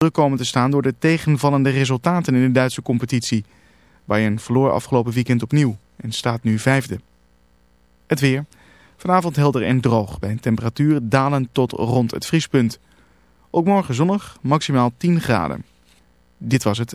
druk komen te staan door de tegenvallende resultaten in de Duitse competitie. Bayern verloor afgelopen weekend opnieuw en staat nu vijfde. Het weer. Vanavond helder en droog bij een temperatuur dalend tot rond het vriespunt. Ook morgen zonnig, maximaal 10 graden. Dit was het.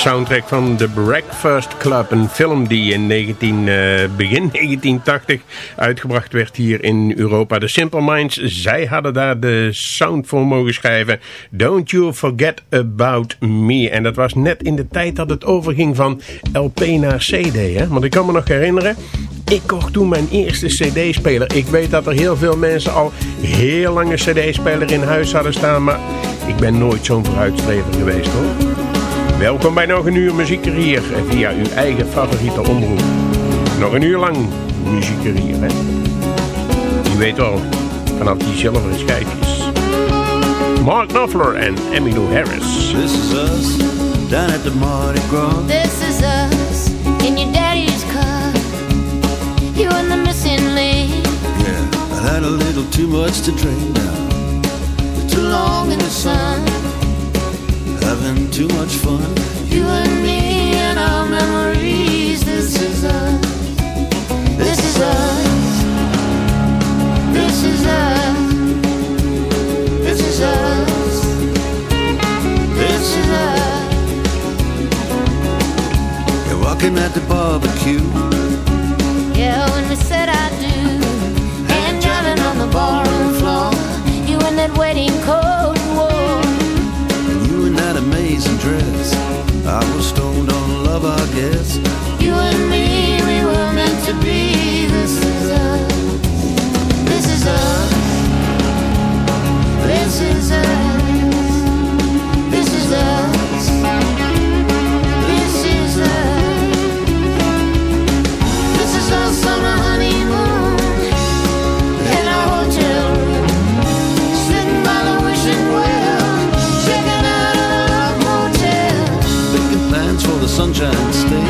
Soundtrack van The Breakfast Club. Een film die in 19, uh, begin 1980 uitgebracht werd hier in Europa. De Simple Minds, zij hadden daar de sound voor mogen schrijven. Don't You Forget About Me. En dat was net in de tijd dat het overging van LP naar CD. Hè? Want ik kan me nog herinneren, ik kocht toen mijn eerste cd-speler. Ik weet dat er heel veel mensen al heel lange cd-speler in huis hadden staan. Maar ik ben nooit zo'n vooruitstrever geweest hoor. Welkom bij nog een uur muziekcarrière via uw eigen favoriete omroep. Nog een uur lang muziekcarrière, hè? U weet wel, vanaf die zilveren schijfjes. Mark Knopfler en Emmylou Harris. This is us, down at the Mardi Gras. This is us, in your daddy's car. You in the missing lane. Yeah, I had a little too much to drink now. Too long in the sun. Having too much fun. You and me and our memories. This is us. This is us. This is us. This is us. This is us. You're walking at the barbecue. Yeah, when we said I do. And driving on the ballroom floor. You in that wedding coat amazing dress. I was stoned on love, I guess. You and me, we were meant to be. This is us. This is us. This is us. Sunshine State.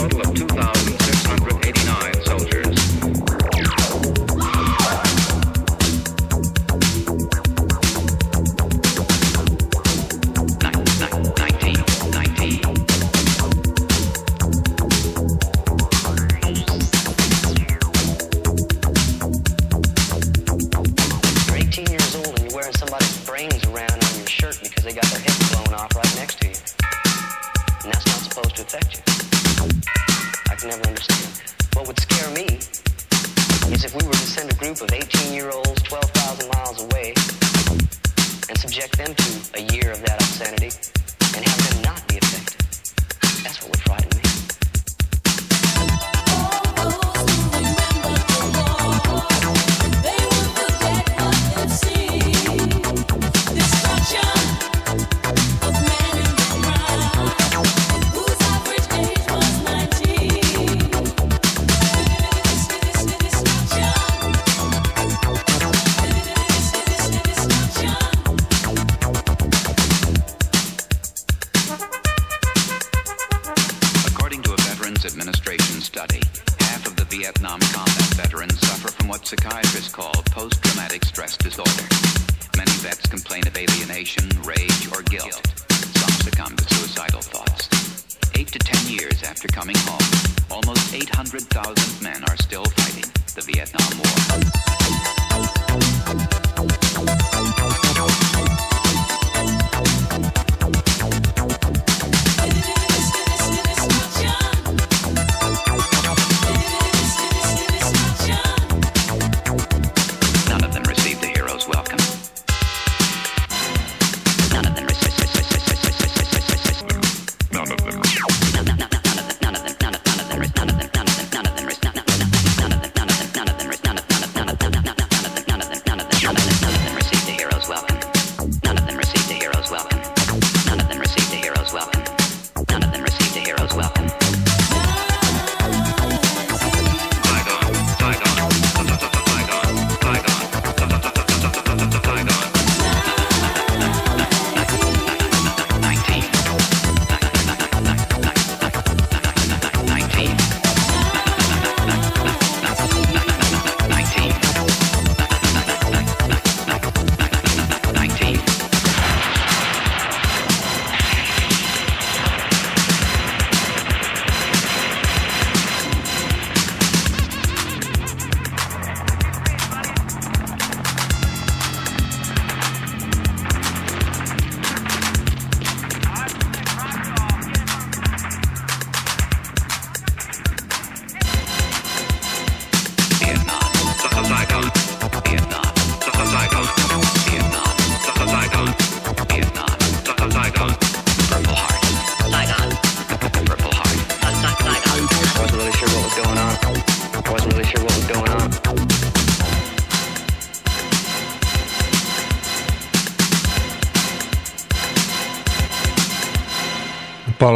total of two.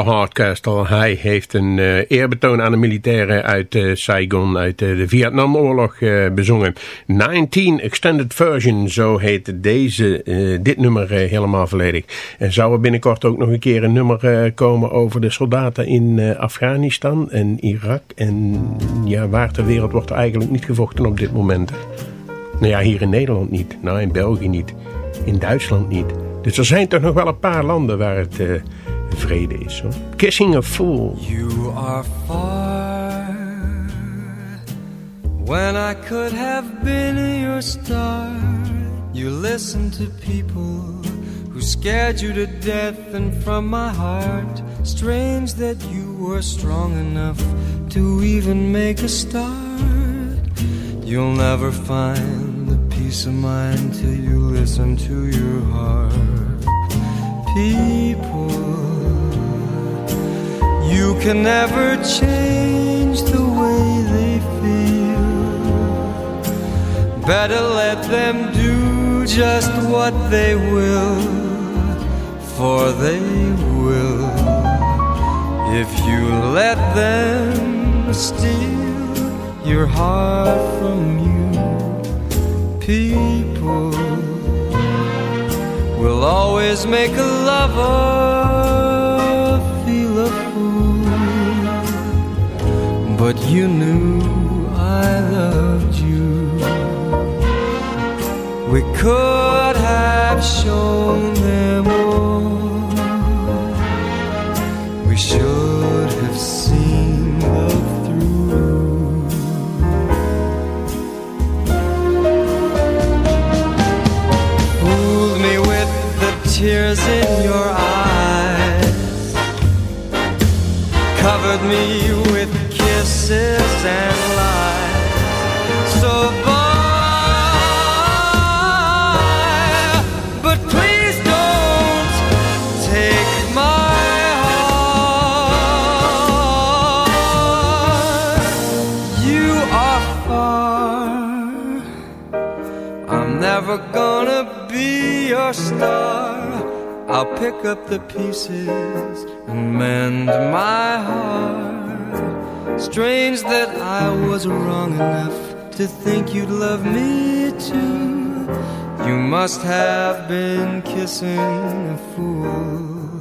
Hardcastle. Hij heeft een uh, eerbetoon aan de militairen uit uh, Saigon, uit uh, de Vietnamoorlog bezongen. 19 Extended Version, zo heet deze, dit nummer helemaal volledig. En zou er binnenkort ook nog een keer een nummer komen over de soldaten in Afghanistan en Irak. En ja, waar ter wereld wordt er eigenlijk niet gevochten op dit moment. Nou ja, hier in Nederland niet. Nou, in België niet. In Duitsland niet. Dus er zijn toch nog wel een paar landen waar het vrede is. Hoor. Kissing a Fool. You are far When I could have been your star You listen to people Who scared you to death And from my heart Strange that you were strong enough To even make a start You'll never find the peace of mind Till you listen to your heart People you can never change the way they feel. Better let them do just what they will, for they will. If you let them steal your heart from you, people will always make a lover but you knew I loved you. We could have shown them all. We should have seen love through. Fooled me with the tears in your eyes, covered me kisses and lies. So bye, but please don't take my heart. You are far. I'm never gonna be your star. I'll pick up the pieces and mend my heart. Strange that I was wrong enough to think you'd love me too. You must have been kissing a fool.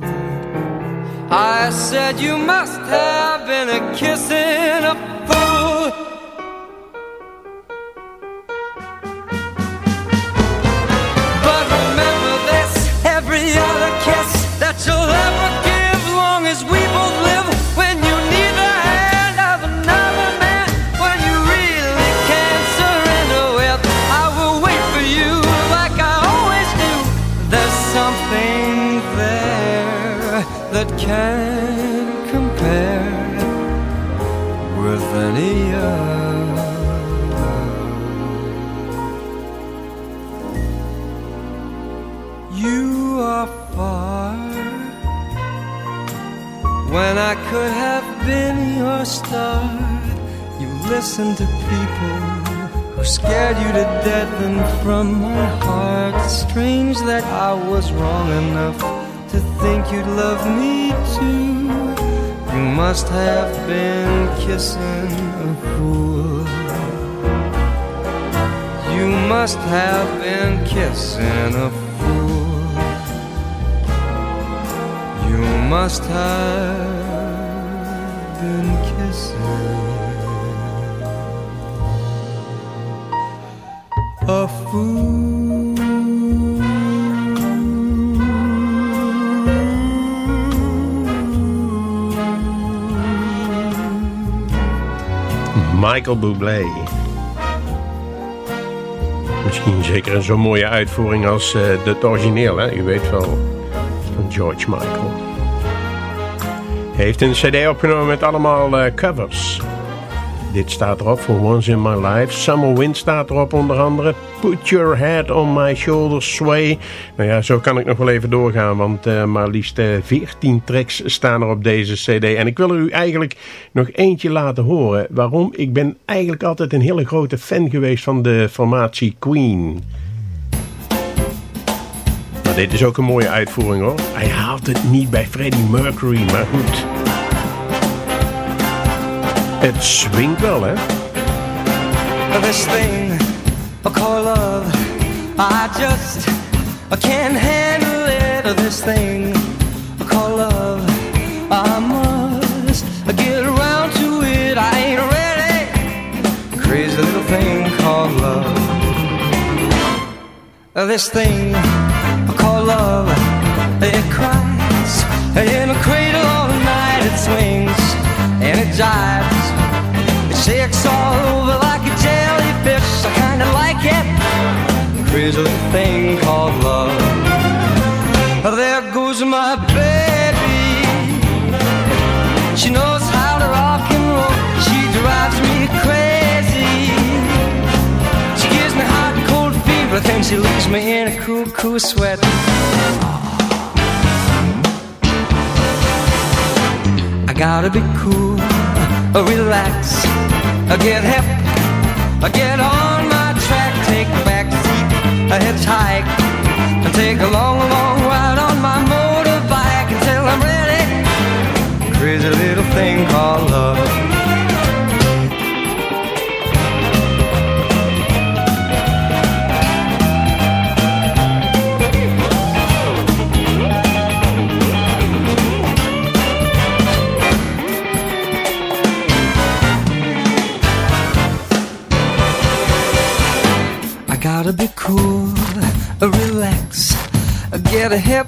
I said you must have been a kissing a fool. Could have been your star. You listen to people who scared you to death, and from my heart, it's strange that I was wrong enough to think you'd love me too. You must have been kissing a fool. You must have been kissing a fool. You must have a. Michael Bublé. Misschien zeker een zo'n mooie uitvoering als uh, het origineel, hè? U weet wel, van George Michael. Heeft een cd opgenomen met allemaal uh, covers. Dit staat erop voor Once in My Life. Summer Wind staat erop onder andere. Put Your Head on My Shoulders Sway. Nou ja, zo kan ik nog wel even doorgaan. Want uh, maar liefst uh, eh, 14 tracks staan er op deze cd. En ik wil er u eigenlijk nog eentje laten horen. Waarom? Ik ben eigenlijk altijd een hele grote fan geweest van de formatie Queen. Dit is ook een mooie uitvoering hoor. Hij haalt het niet bij Freddie Mercury, maar goed. Het swingt wel hè. This thing I call love, I just I can't handle it. This thing I call love, I must get around to it. I ain't ready. Crazy little thing called love. This thing I call love, it cries in a cradle all night. It swings and it jives. It shakes all over like a jellyfish. I kinda like it. Crazy thing then she leaves me in a cool, cool sweat. I gotta be cool, relax, get hip, get on my track, take a back seat, a hitchhike, and take a long, long ride on my motorbike until I'm ready. Crazy little thing called love. Get a hip,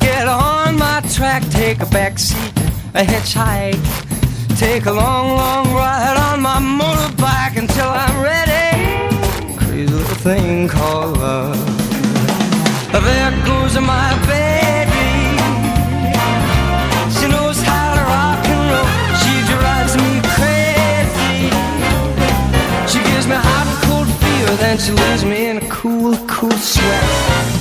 get on my track, take a back seat, a hitchhike, take a long, long ride on my motorbike until I'm ready. Crazy little thing called love. There goes my baby. She knows how to rock and roll. She drives me crazy. She gives me hot and cold fever, then she leaves me in a cool, cool sweat.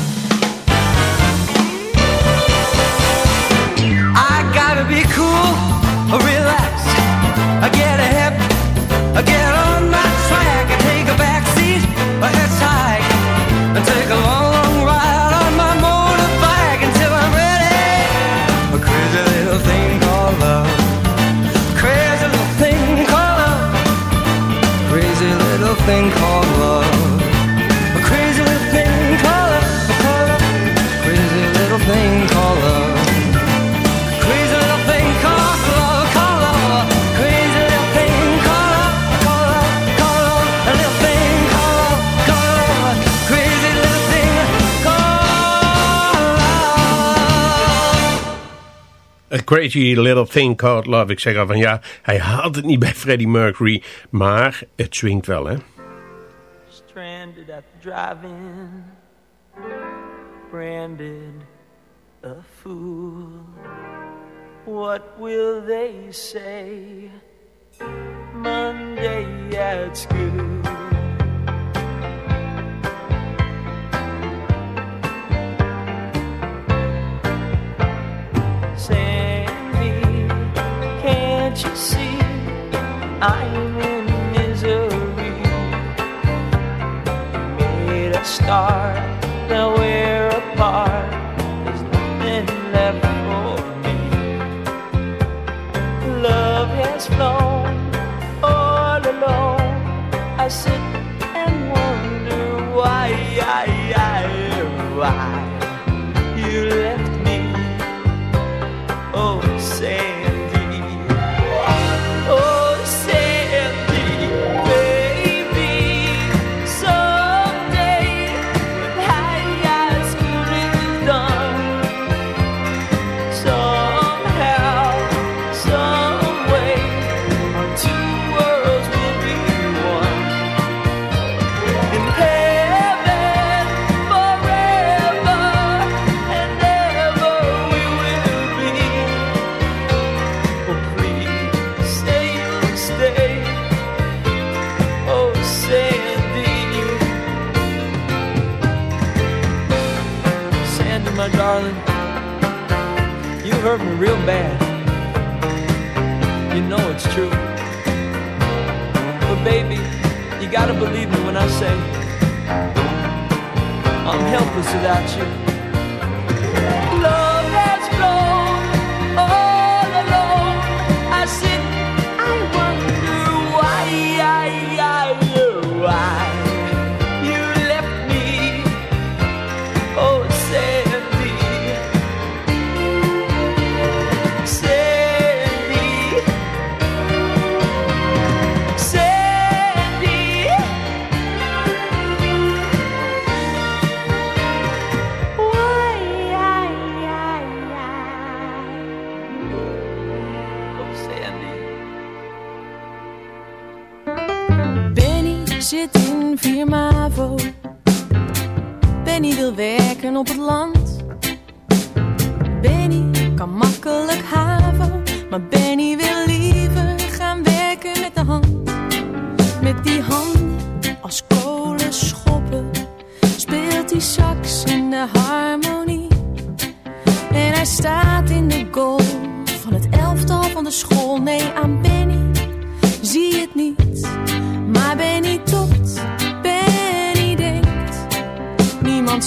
Crazy Little Thing Called Love. Ik zeg al van ja, hij haalt het niet bij Freddie Mercury, maar het swingt wel hè. Stranded at the drive-in, branded a fool. What will they say Monday at school? Can't you see I'm in misery? made a start, now we're apart. There's nothing left for me. Love has flown all alone. I sit and wonder why, why you left my darling, you hurt me real bad. You know it's true. But baby, you gotta believe me when I say I'm helpless without you. Op het land. Benny kan makkelijk HAVO. Maar Benny wil liever gaan werken met de hand. Met die handen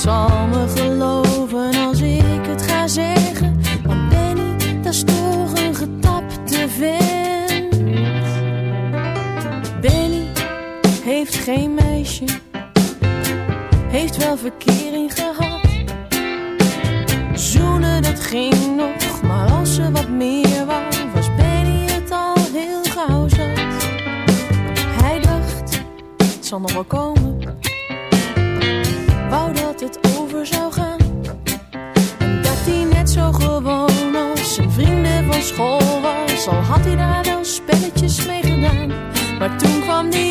zal me geloven als ik het ga zeggen. Want Benny, dat is toch een getapte vent. Benny heeft geen meisje, heeft wel verkering gehad. Zoenen, dat ging nog, maar als ze wat meer wou, was Benny het al heel gauw zat. Hij dacht, het zal nog wel komen. Maar toen kwam die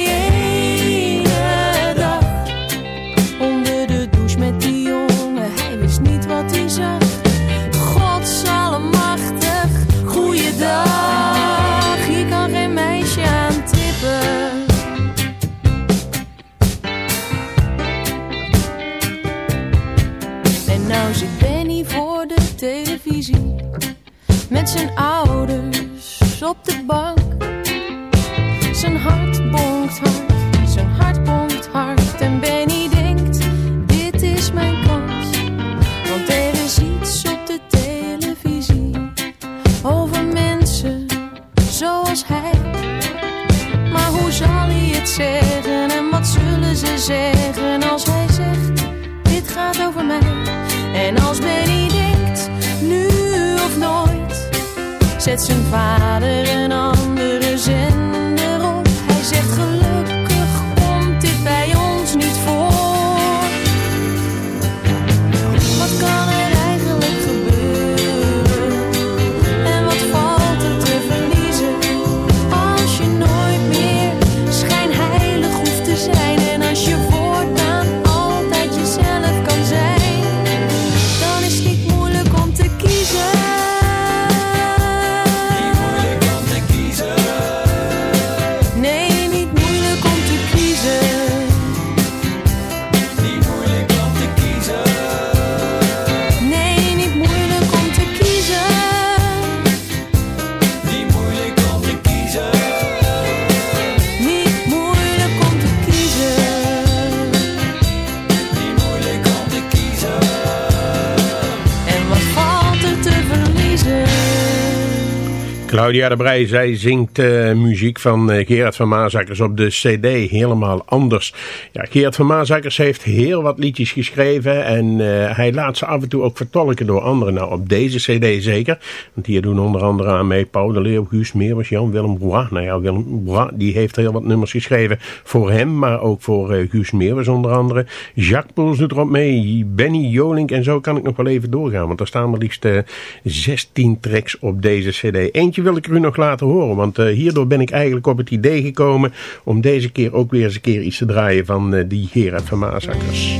Claudia de Brij, zij zingt eh, muziek van eh, Gerard van Maazakers op de cd helemaal anders. Ja, Gerard van Maazakers heeft heel wat liedjes geschreven en eh, hij laat ze af en toe ook vertolken door anderen. Nou, op deze cd zeker, want hier doen onder andere aan mee Paul de Leeuw, Guus Meeuwis, Jan Willem Bois. Nou ja, Willem Bois, die heeft heel wat nummers geschreven voor hem, maar ook voor Guus Meeuwis onder andere. Jacques Poels doet erop mee, Benny Jolink en zo kan ik nog wel even doorgaan, want er staan maar liefst eh, 16 tracks op deze cd. Eentje wil ik u nog laten horen, want eh, hierdoor ben ik eigenlijk op het idee gekomen om deze keer ook weer eens een keer iets te draaien van eh, die Gerard van Maasakkers.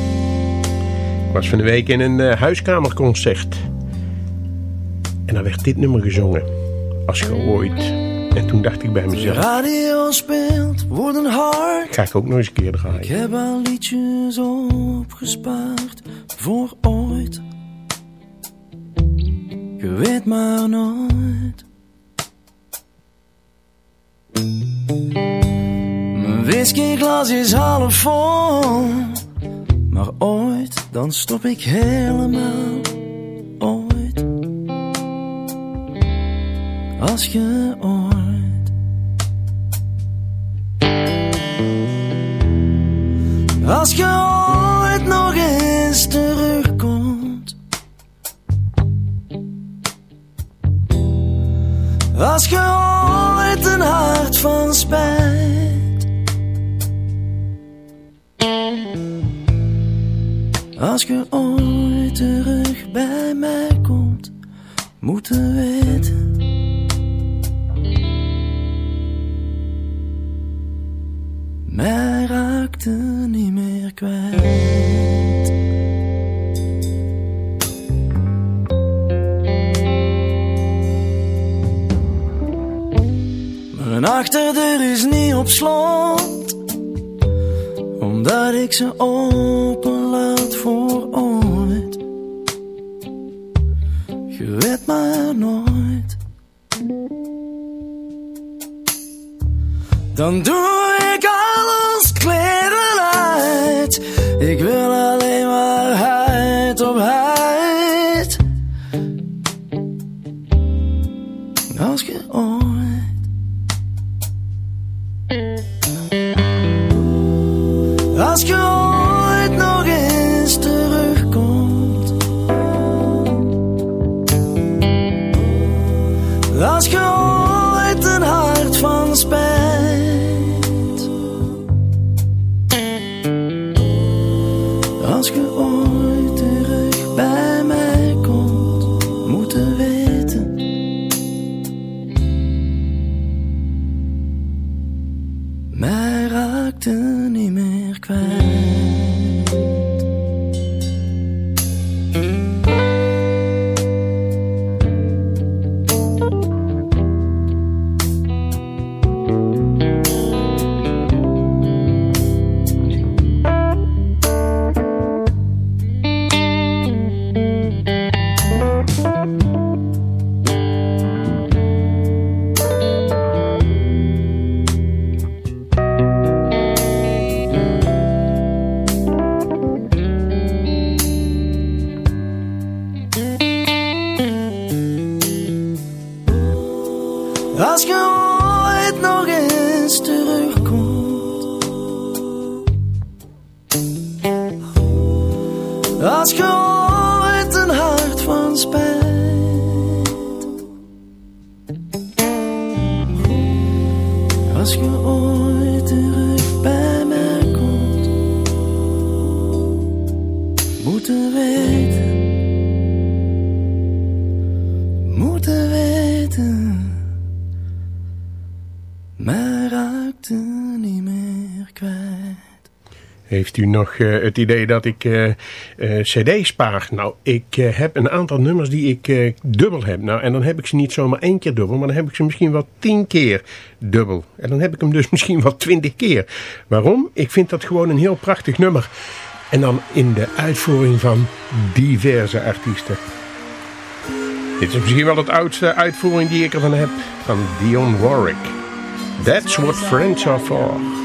Ik was van de week in een eh, huiskamerconcert en daar werd dit nummer gezongen, Als je ooit. En toen dacht ik bij De mezelf, radio speelt, worden hard. ga ik ook nog eens een keer Ik draaien. heb al liedjes opgespaard voor ooit. Je weet maar nooit. Mijn whiskyglas is half vol. Maar ooit, dan stop ik helemaal. Ooit. Als je ooit. Als je ooit nog eens terugkomt. Als je ooit een hart Als je ooit terug bij mij komt, moeten weten. Mij raakt raakte niet meer kwijt. Mijn is niet op slot, omdat ik ze open laat voor ooit. Je weet maar nooit. Dan doe Heeft u nog eh, het idee dat ik eh, eh, cd's spaar? Nou, ik heb een aantal nummers die ik dubbel heb. Nou, en dan heb ik ze niet zomaar één keer dubbel, maar dan heb ik ze misschien wel tien keer dubbel. En dan heb ik hem dus misschien wel twintig keer. Waarom? Ik vind dat gewoon een heel prachtig nummer. En dan in de uitvoering van diverse artiesten. Dit is misschien wel het oudste uitvoering die ik ervan heb. Van Dion Warwick. That's what friends are for.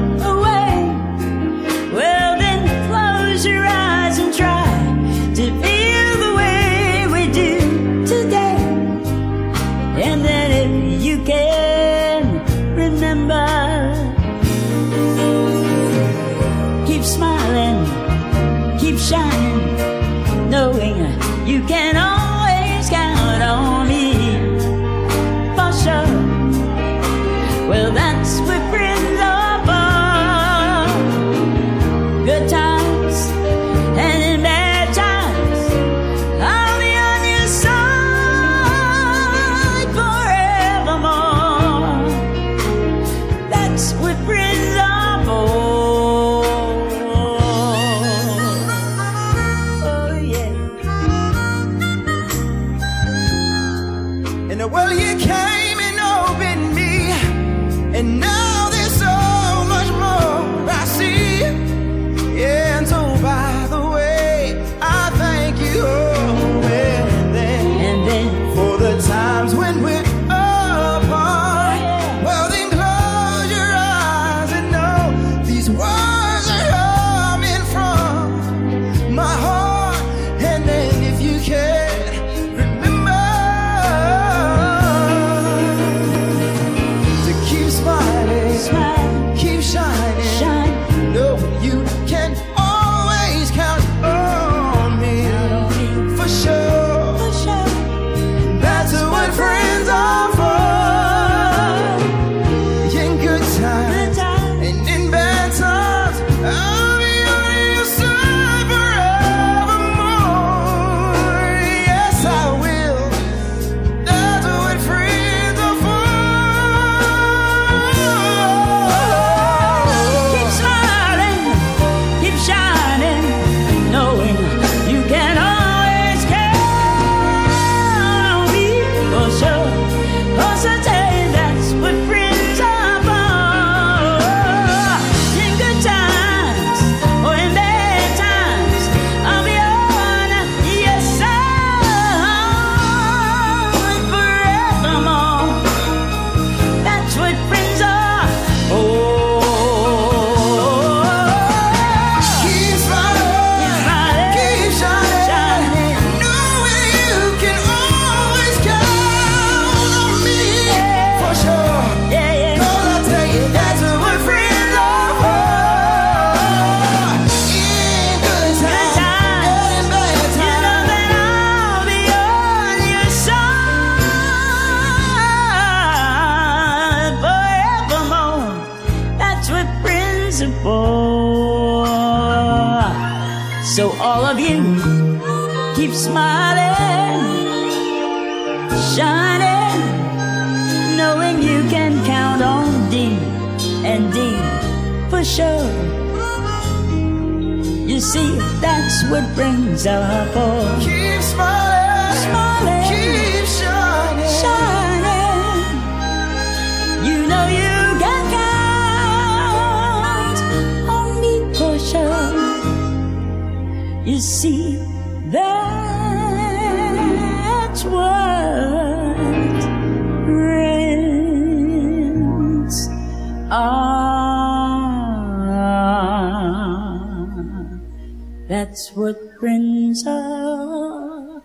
That's what friends are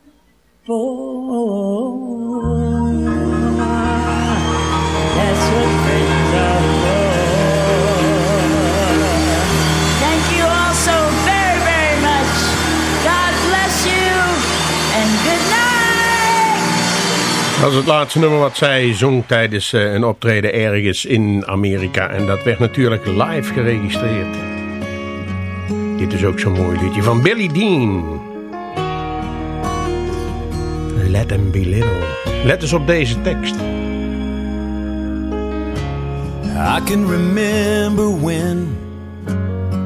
for. That's what friends are for. Thank you all so very, very much. God bless you and good night. Dat is het laatste nummer wat zij zong tijdens eh, een optreden ergens in Amerika. En dat werd natuurlijk live geregistreerd. Dit is ook zo'n mooi liedje van Billy Dean. Let them be little. Let eens op deze tekst. I can remember when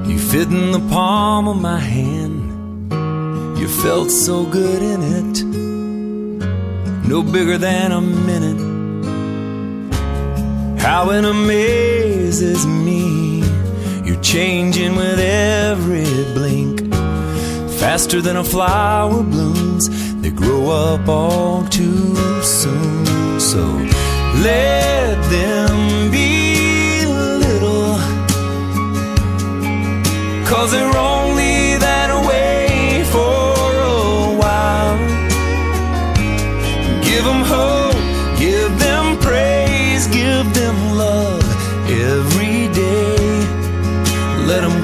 you fit in the palm of my hand. You felt so good in it, no bigger than a minute. How it amazes me, you're changing with every blink. Faster than a flower blooms, they grow up all too soon. So let them be little, cause they're only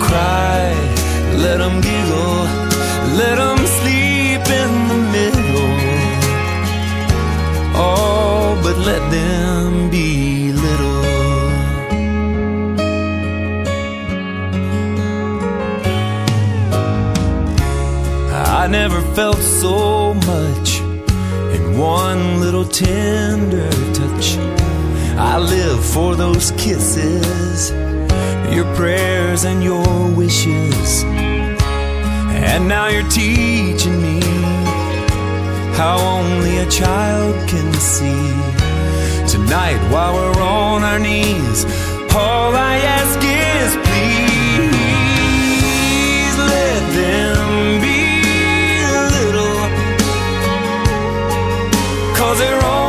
cry, let them giggle, let them sleep in the middle. Oh, but let them be little. I never felt so much in one little tender touch. I live for those kisses, your prayers and your wishes. And now you're teaching me how only a child can see. Tonight, while we're on our knees, all I ask is please let them be little. Cause they're only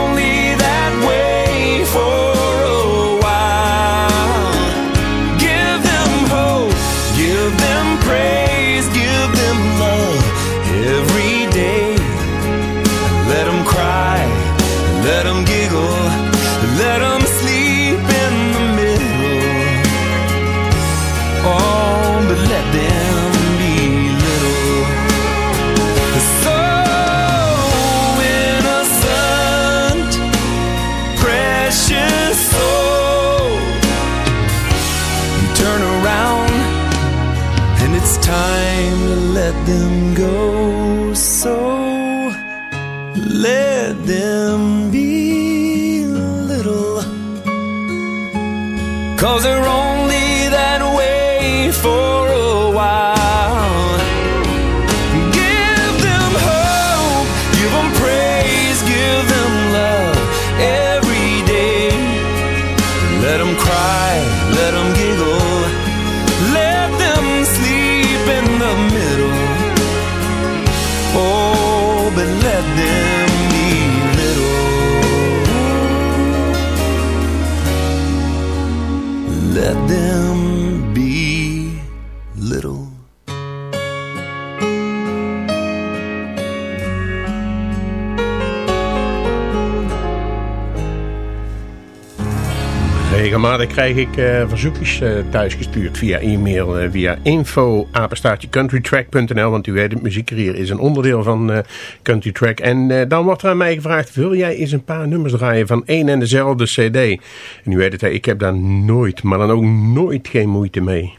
Cause Regelmatig krijg ik eh, verzoekjes eh, thuisgestuurd via e-mail, eh, via info want u weet het, muziekcarrière is een onderdeel van Country Track. En dan wordt er aan mij gevraagd, wil jij eens een paar nummers draaien van één en dezelfde cd? En u weet het, ik heb daar nooit, maar dan ook nooit geen moeite mee.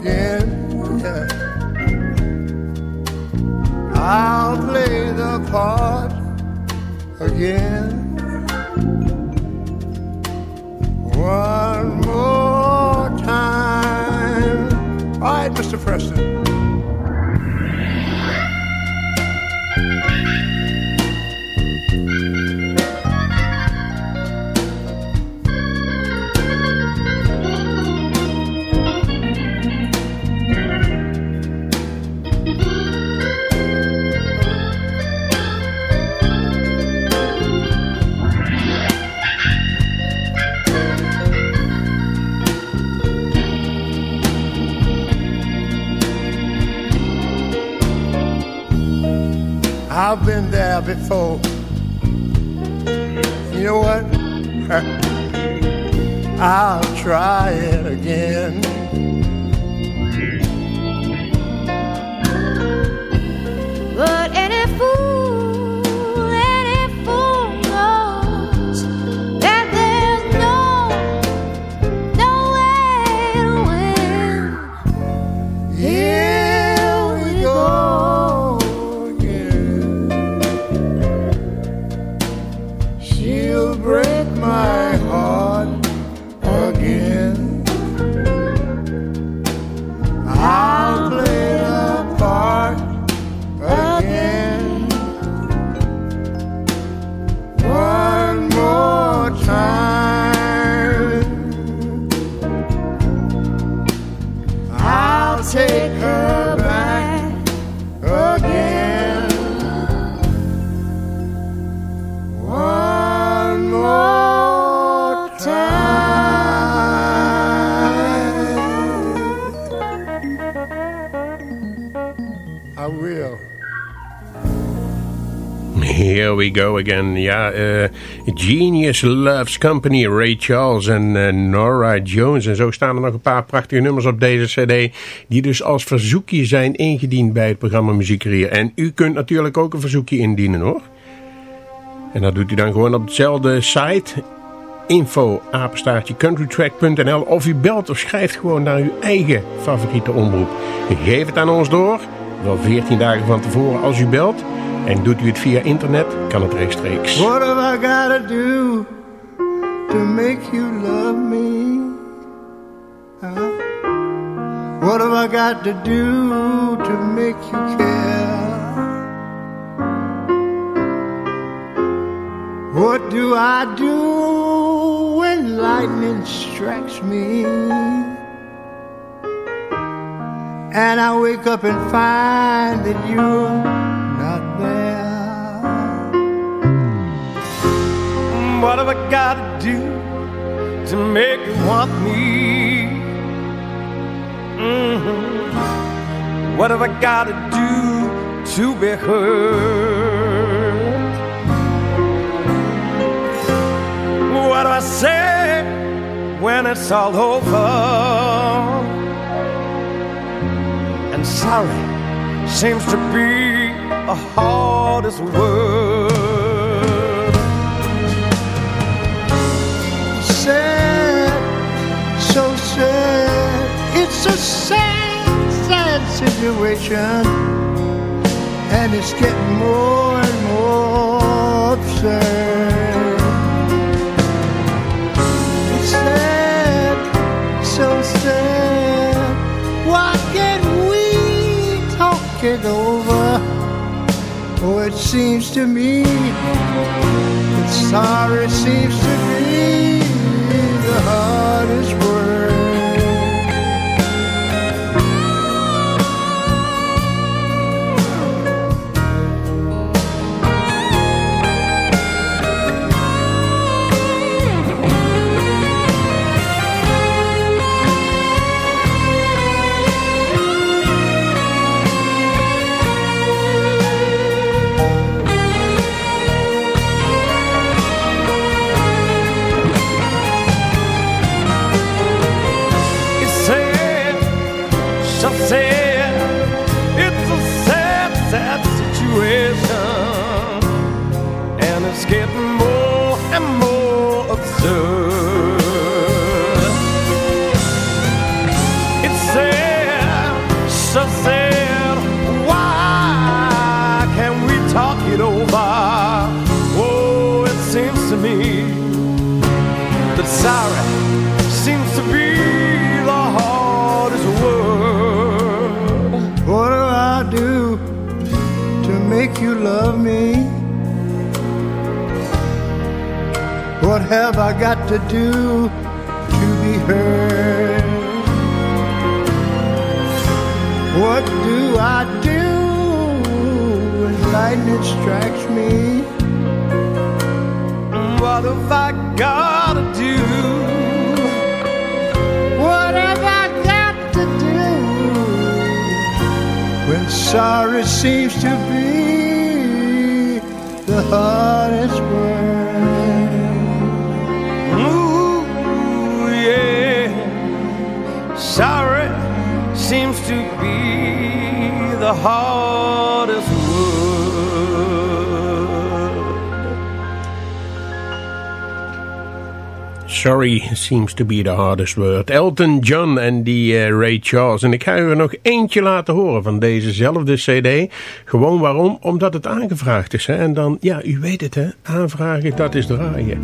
again. Yeah. I'll play the part again. I've been there before. You know what? I'll try it again. We go again. Ja, eh, Genius Loves Company, Ray Charles en eh, Nora Jones. En zo staan er nog een paar prachtige nummers op deze cd. Die dus als verzoekje zijn ingediend bij het programma Muziekcarrière. En u kunt natuurlijk ook een verzoekje indienen hoor. En dat doet u dan gewoon op hetzelfde site. Info countrytrack.nl Of u belt of schrijft gewoon naar uw eigen favoriete omroep. Geef het aan ons door. Wel 14 dagen van tevoren als u belt. En doet u het via internet, kan het rechtstreeks. What have I gotta do to make you love me? Huh? What have I got to do to make you care? What do I do when lightning strikes me? And I wake up and find that you're What have I gotta do to make you want me? Mhm. What have I gotta do to be heard? What do I say when it's all over? And sorry seems to be the hardest word. It's a sad, sad situation, and it's getting more and more absurd. It's sad, so sad. Why can't we talk it over? Oh, it seems to me that sorry seems to sorry seems to be the hardest word. What do I do to make you love me? What have I got to do to be heard? What do I do when lightning strikes me? What have I gotta do? What have I got to do when sorry seems to be the hardest word? Ooh, yeah. Sorry seems to be the hardest Sorry seems to be the hardest word. Elton John en die uh, Ray Charles. En ik ga u er nog eentje laten horen van dezezelfde cd. Gewoon waarom? Omdat het aangevraagd is. Hè? En dan, ja, u weet het hè. Aanvragen, dat is draaien.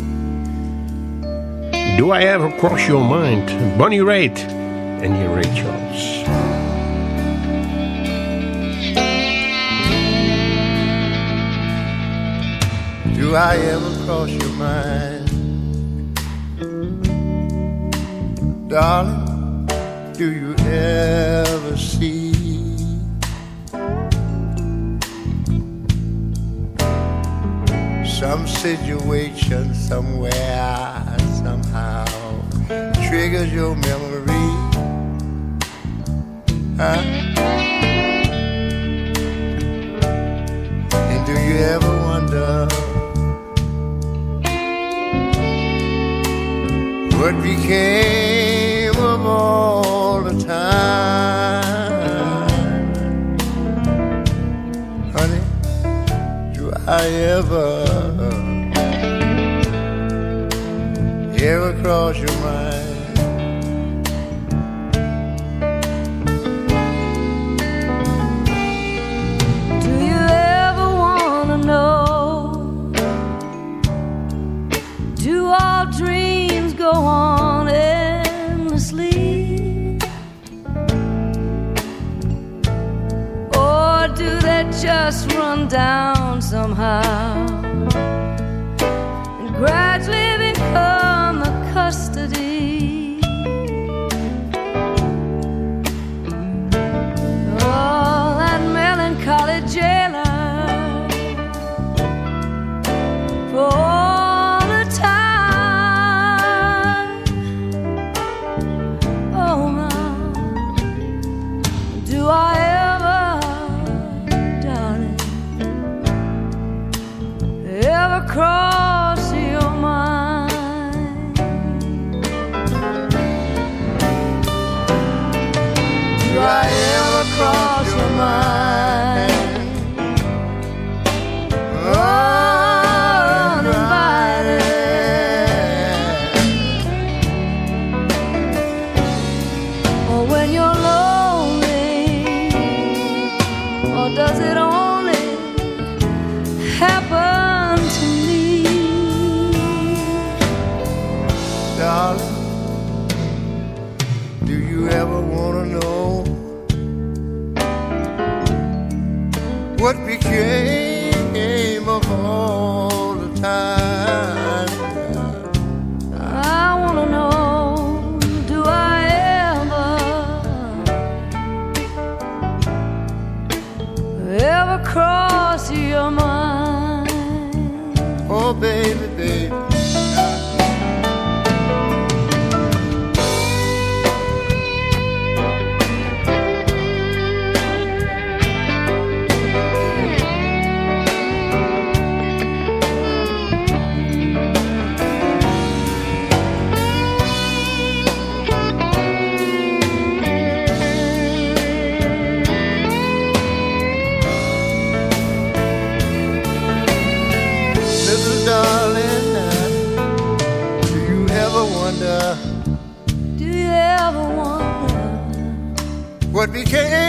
Do I Ever Cross Your Mind? Bonnie Raitt en die Ray Charles. Do I ever cross your mind? Darling, do you ever see some situation somewhere, somehow triggers your memory? Huh? And do you ever wonder what became I ever, ever cross your mind? Do you ever wanna know? Do all dreams go on endlessly? Or do they just run down somehow became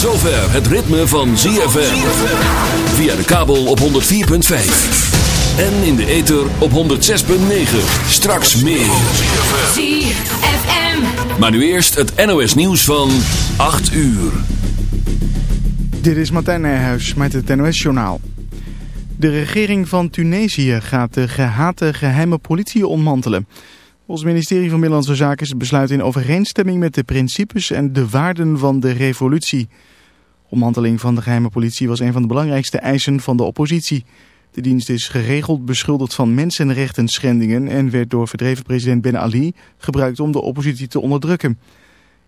zover het ritme van ZFM. Via de kabel op 104.5. En in de ether op 106.9. Straks meer. ZFM. Maar nu eerst het NOS nieuws van 8 uur. Dit is Martijn Nijhuis met het NOS-journaal. De regering van Tunesië gaat de gehate geheime politie ontmantelen. Het ministerie van Binnenlandse Zaken besluit in overeenstemming met de principes en de waarden van de revolutie. Ommanteling van de geheime politie was een van de belangrijkste eisen van de oppositie. De dienst is geregeld beschuldigd van mensenrechten schendingen en werd door verdreven president Ben Ali gebruikt om de oppositie te onderdrukken.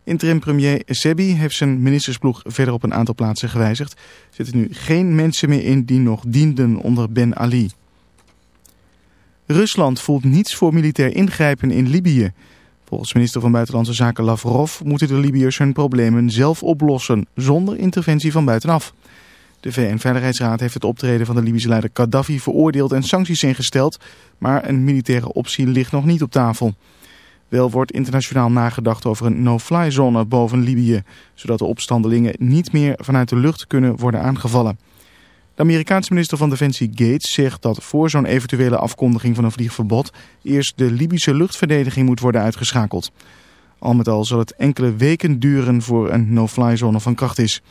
Interim premier Sebi heeft zijn ministersploeg verder op een aantal plaatsen gewijzigd. Er zitten nu geen mensen meer in die nog dienden onder Ben Ali. Rusland voelt niets voor militair ingrijpen in Libië. Volgens minister van Buitenlandse Zaken Lavrov moeten de Libiërs hun problemen zelf oplossen, zonder interventie van buitenaf. De VN-veiligheidsraad heeft het optreden van de Libische leider Gaddafi veroordeeld en sancties ingesteld, maar een militaire optie ligt nog niet op tafel. Wel wordt internationaal nagedacht over een no-fly zone boven Libië, zodat de opstandelingen niet meer vanuit de lucht kunnen worden aangevallen. De Amerikaanse minister van Defensie Gates zegt dat voor zo'n eventuele afkondiging van een vliegverbod eerst de Libische luchtverdediging moet worden uitgeschakeld. Al met al zal het enkele weken duren voor een no-fly zone van kracht is.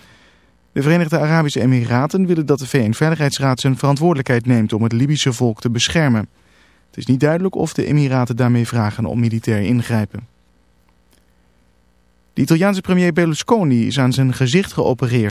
De Verenigde Arabische Emiraten willen dat de VN-veiligheidsraad zijn verantwoordelijkheid neemt om het Libische volk te beschermen. Het is niet duidelijk of de Emiraten daarmee vragen om militair ingrijpen. De Italiaanse premier Berlusconi is aan zijn gezicht geopereerd.